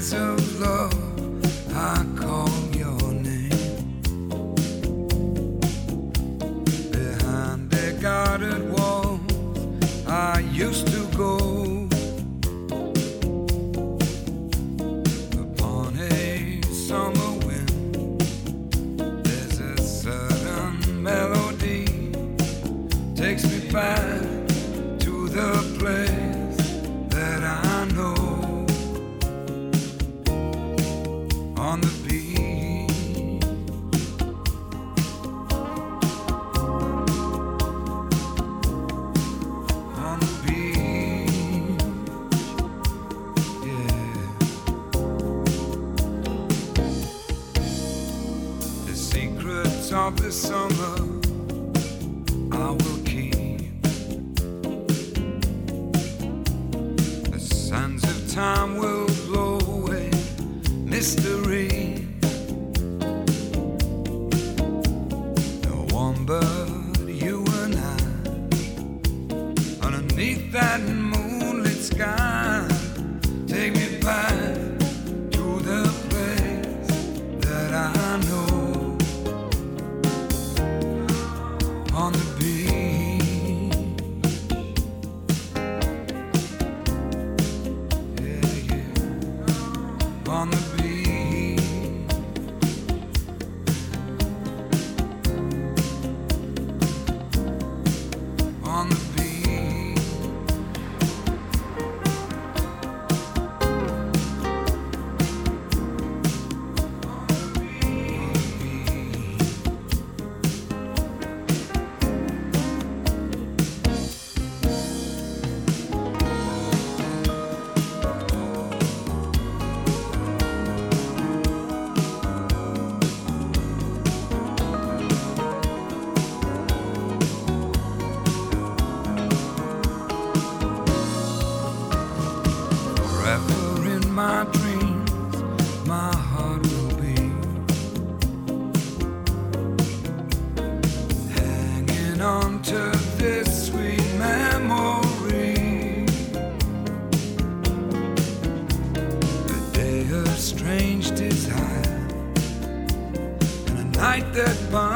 signs of love. of the summer I will keep. The sands of time will blow away mystery. No wonder. Wherever in my dreams my heart will be. Hanging on to this sweet memory. A day of strange desire and a night that binds.